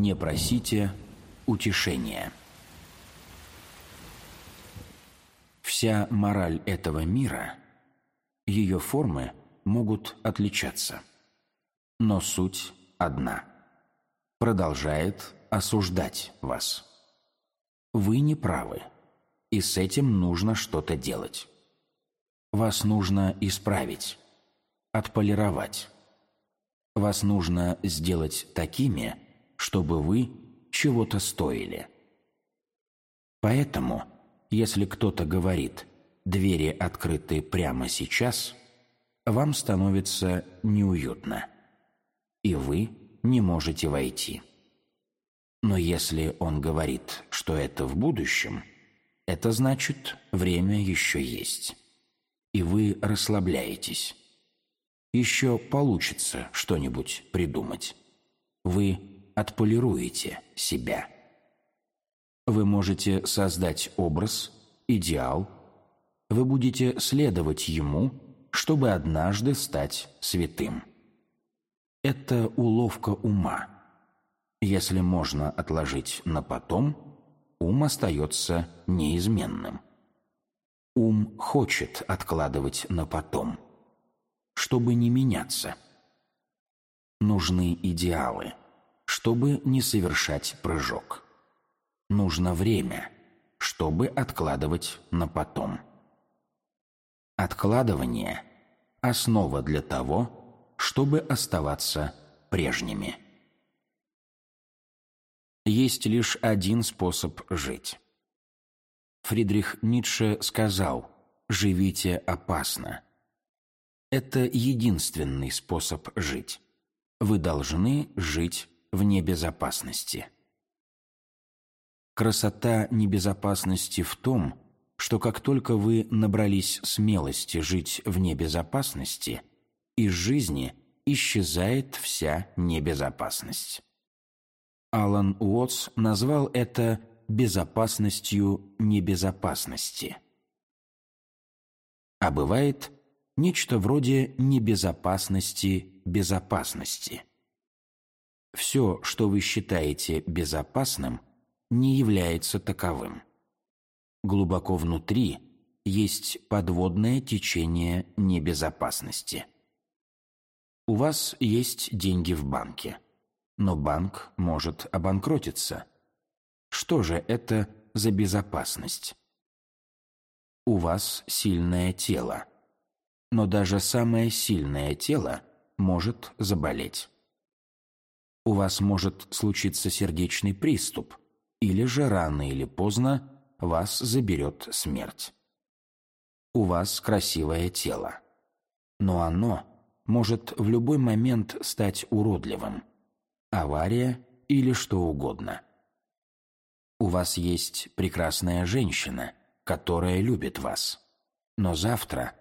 не просите утешения. Вся мораль этого мира, ее формы могут отличаться, но суть одна – продолжает осуждать вас. Вы не правы, и с этим нужно что-то делать. Вас нужно исправить, отполировать. Вас нужно сделать такими, чтобы вы чего-то стоили. Поэтому, если кто-то говорит «двери открыты прямо сейчас», вам становится неуютно, и вы не можете войти. Но если он говорит, что это в будущем, это значит, время еще есть. И вы расслабляетесь. Еще получится что-нибудь придумать. Вы отполируете себя. Вы можете создать образ, идеал. Вы будете следовать ему, чтобы однажды стать святым. Это уловка ума – если можно отложить на потом, ум остается неизменным. Ум хочет откладывать на потом, чтобы не меняться. Нужны идеалы, чтобы не совершать прыжок. Нужно время, чтобы откладывать на потом. Откладывание – основа для того, чтобы оставаться прежними есть лишь один способ жить. Фридрих Ницше сказал «Живите опасно». Это единственный способ жить. Вы должны жить в небезопасности. Красота небезопасности в том, что как только вы набрались смелости жить в небезопасности, из жизни исчезает вся небезопасность. Алан Уотс назвал это безопасностью небезопасности. А бывает нечто вроде небезопасности безопасности. Все, что вы считаете безопасным, не является таковым. Глубоко внутри есть подводное течение небезопасности. У вас есть деньги в банке – но банк может обанкротиться. Что же это за безопасность? У вас сильное тело. Но даже самое сильное тело может заболеть. У вас может случиться сердечный приступ, или же рано или поздно вас заберет смерть. У вас красивое тело, но оно может в любой момент стать уродливым – авария или что угодно. У вас есть прекрасная женщина, которая любит вас, но завтра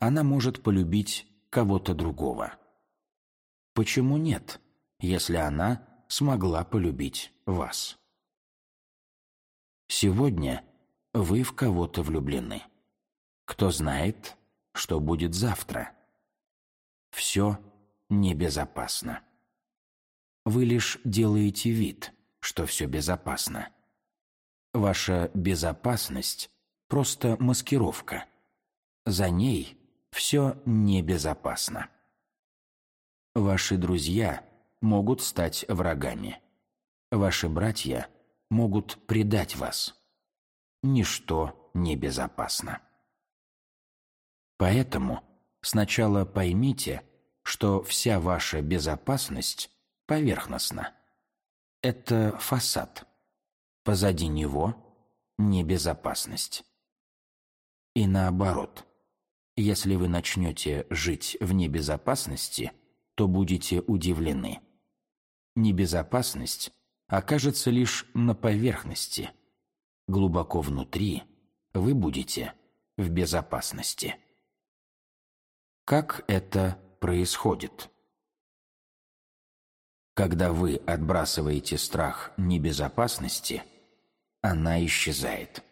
она может полюбить кого-то другого. Почему нет, если она смогла полюбить вас? Сегодня вы в кого-то влюблены. Кто знает, что будет завтра? Все небезопасно. Вы лишь делаете вид, что все безопасно. Ваша безопасность – просто маскировка. За ней все небезопасно. Ваши друзья могут стать врагами. Ваши братья могут предать вас. Ничто не безопасно. Поэтому сначала поймите, что вся ваша безопасность поверхностно. Это фасад. Позади него небезопасность. И наоборот. Если вы начнете жить в небезопасности, то будете удивлены. Небезопасность окажется лишь на поверхности. Глубоко внутри вы будете в безопасности. Как это происходит? Когда вы отбрасываете страх небезопасности, она исчезает.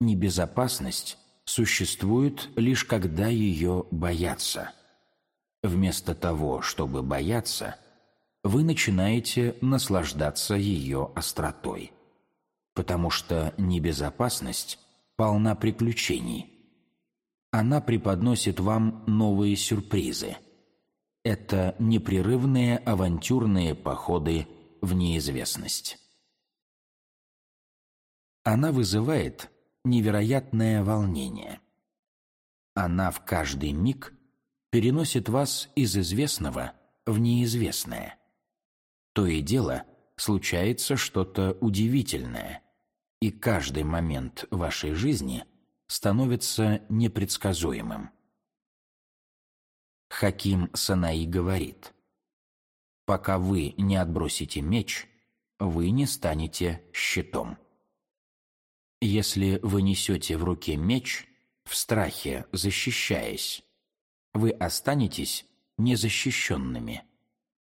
Небезопасность существует лишь когда ее боятся. Вместо того, чтобы бояться, вы начинаете наслаждаться ее остротой, потому что небезопасность полна приключений. Она преподносит вам новые сюрпризы. Это непрерывные авантюрные походы в неизвестность. Она вызывает невероятное волнение. Она в каждый миг переносит вас из известного в неизвестное. То и дело случается что-то удивительное, и каждый момент вашей жизни становится непредсказуемым. Хаким Санаи говорит, «Пока вы не отбросите меч, вы не станете щитом». Если вы несете в руке меч, в страхе защищаясь, вы останетесь незащищенными.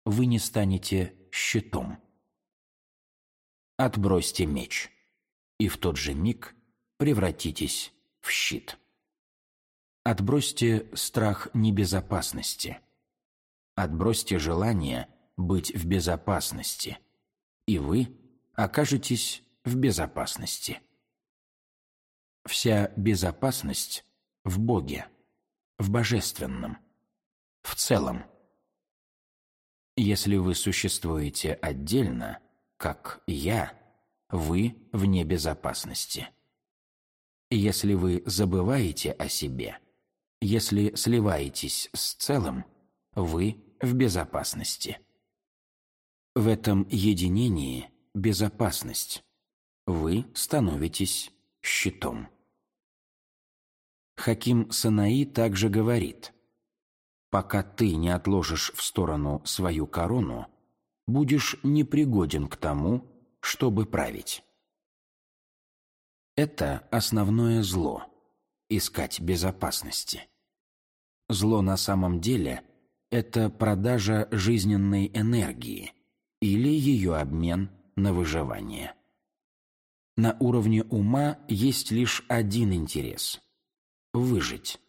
Вы не станете щитом. Отбросьте меч, и в тот же миг превратитесь в щит. Отбросьте страх небезопасности. Отбросьте желание быть в безопасности, и вы окажетесь в безопасности. Вся безопасность в Боге, в Божественном, в целом. Если вы существуете отдельно, как «я», вы вне безопасности. Если вы забываете о себе, если сливаетесь с целым, вы в безопасности. В этом единении безопасность. Вы становитесь щитом. Хаким Санаи также говорит, «Пока ты не отложишь в сторону свою корону, будешь непригоден к тому, чтобы править». Это основное зло – искать безопасности. Зло на самом деле – это продажа жизненной энергии или ее обмен на выживание. На уровне ума есть лишь один интерес выжить.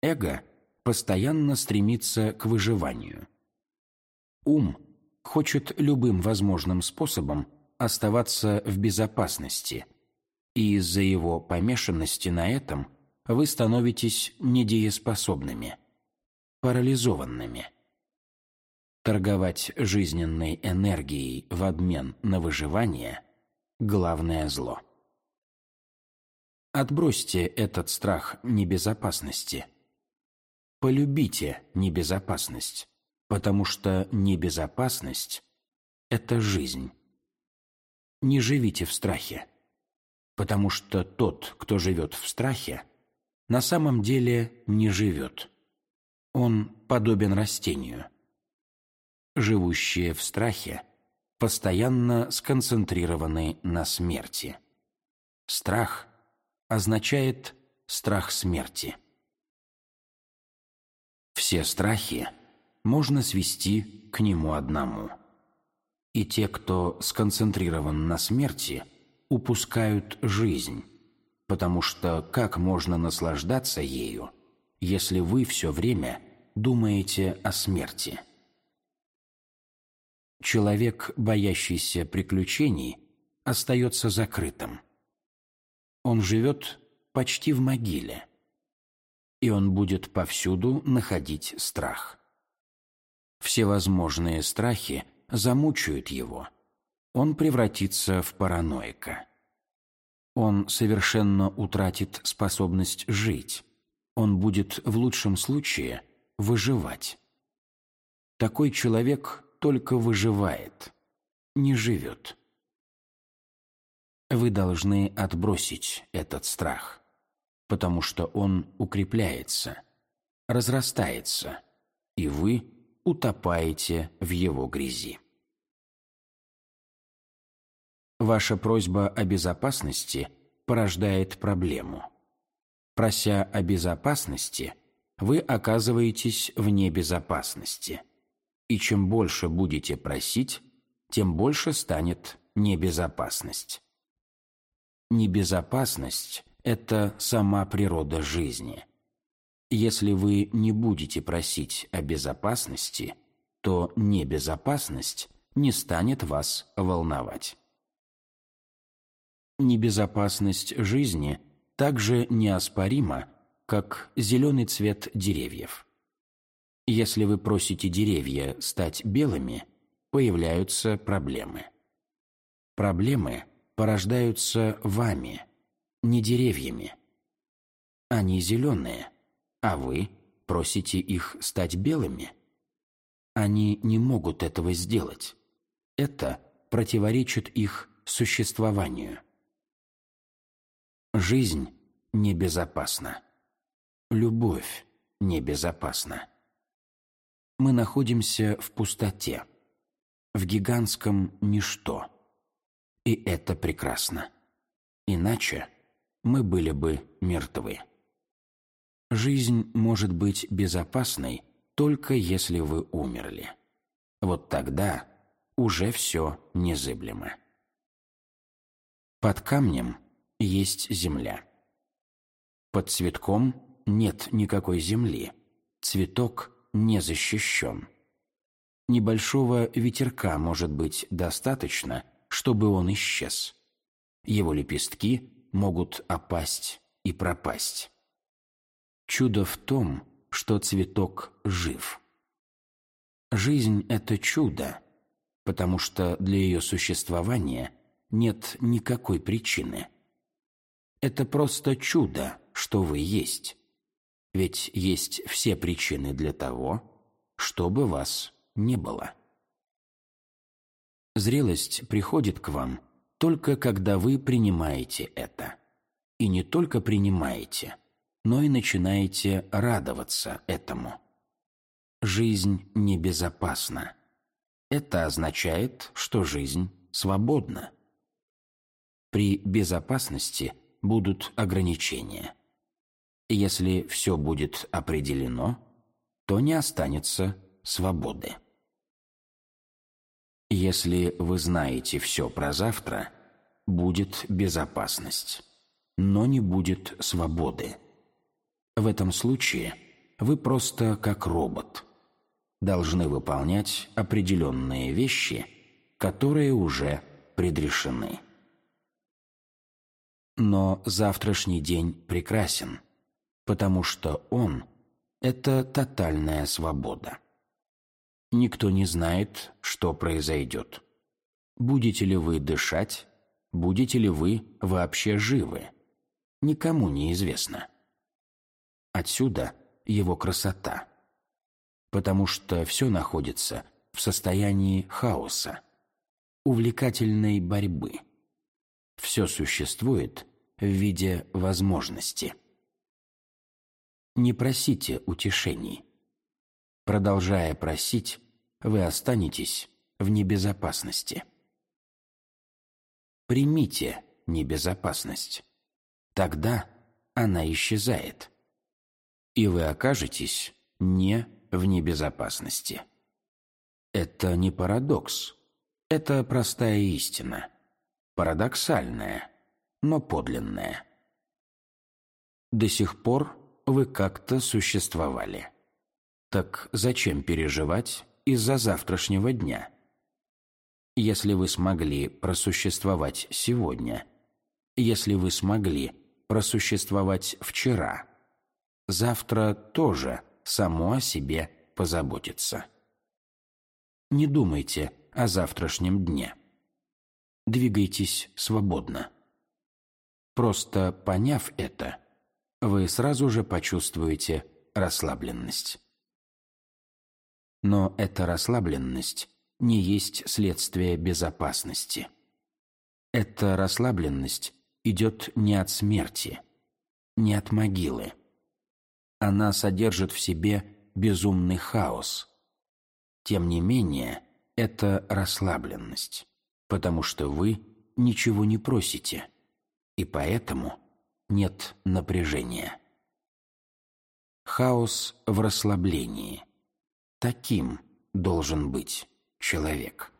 Эго постоянно стремится к выживанию. Ум хочет любым возможным способом оставаться в безопасности, и из-за его помешанности на этом вы становитесь недееспособными, парализованными. Торговать жизненной энергией в обмен на выживание – главное зло. Отбросьте этот страх небезопасности. Полюбите небезопасность, потому что небезопасность – это жизнь. Не живите в страхе, потому что тот, кто живет в страхе, на самом деле не живет. Он подобен растению. Живущие в страхе постоянно сконцентрированы на смерти. Страх – означает страх смерти. Все страхи можно свести к нему одному. И те, кто сконцентрирован на смерти, упускают жизнь, потому что как можно наслаждаться ею, если вы все время думаете о смерти? Человек, боящийся приключений, остается закрытым – он живет почти в могиле, и он будет повсюду находить страх. Всевозможные страхи замучают его, он превратится в параноика. Он совершенно утратит способность жить, он будет в лучшем случае выживать. Такой человек только выживает, не живет. Вы должны отбросить этот страх, потому что он укрепляется, разрастается, и вы утопаете в его грязи. Ваша просьба о безопасности порождает проблему. Прося о безопасности, вы оказываетесь вне безопасности. И чем больше будете просить, тем больше станет небезопасность. Небезопасность – это сама природа жизни. Если вы не будете просить о безопасности, то небезопасность не станет вас волновать. Небезопасность жизни также неоспорима, как зеленый цвет деревьев. Если вы просите деревья стать белыми, появляются проблемы. Проблемы порождаются вами, не деревьями. Они зеленые, а вы просите их стать белыми. Они не могут этого сделать. Это противоречит их существованию. Жизнь небезопасна. Любовь небезопасна. Мы находимся в пустоте, в гигантском ничто. И это прекрасно. Иначе мы были бы мертвы. Жизнь может быть безопасной только если вы умерли. Вот тогда уже все незыблемо. Под камнем есть земля. Под цветком нет никакой земли. Цветок не защищен. Небольшого ветерка может быть достаточно, чтобы он исчез. Его лепестки могут опасть и пропасть. Чудо в том, что цветок жив. Жизнь – это чудо, потому что для ее существования нет никакой причины. Это просто чудо, что вы есть. Ведь есть все причины для того, чтобы вас не было. Зрелость приходит к вам только когда вы принимаете это. И не только принимаете, но и начинаете радоваться этому. Жизнь небезопасна. Это означает, что жизнь свободна. При безопасности будут ограничения. Если все будет определено, то не останется свободы. Если вы знаете все про завтра, будет безопасность, но не будет свободы. В этом случае вы просто как робот. Должны выполнять определенные вещи, которые уже предрешены. Но завтрашний день прекрасен, потому что он – это тотальная свобода. Никто не знает, что произойдет. Будете ли вы дышать, будете ли вы вообще живы, никому не известно. Отсюда его красота. Потому что все находится в состоянии хаоса, увлекательной борьбы. Все существует в виде возможности. Не просите утешений. Продолжая просить, вы останетесь в небезопасности. Примите небезопасность. Тогда она исчезает и вы окажетесь не в небезопасности. Это не парадокс, это простая истина, парадоксальная, но подлинная. До сих пор вы как-то существовали. Так зачем переживать из-за завтрашнего дня? Если вы смогли просуществовать сегодня, если вы смогли просуществовать вчера – завтра тоже само о себе позаботится. Не думайте о завтрашнем дне. Двигайтесь свободно. Просто поняв это, вы сразу же почувствуете расслабленность. Но эта расслабленность не есть следствие безопасности. Эта расслабленность идет не от смерти, не от могилы она содержит в себе безумный хаос. Тем не менее, это расслабленность, потому что вы ничего не просите, и поэтому нет напряжения. Хаос в расслаблении. Таким должен быть человек.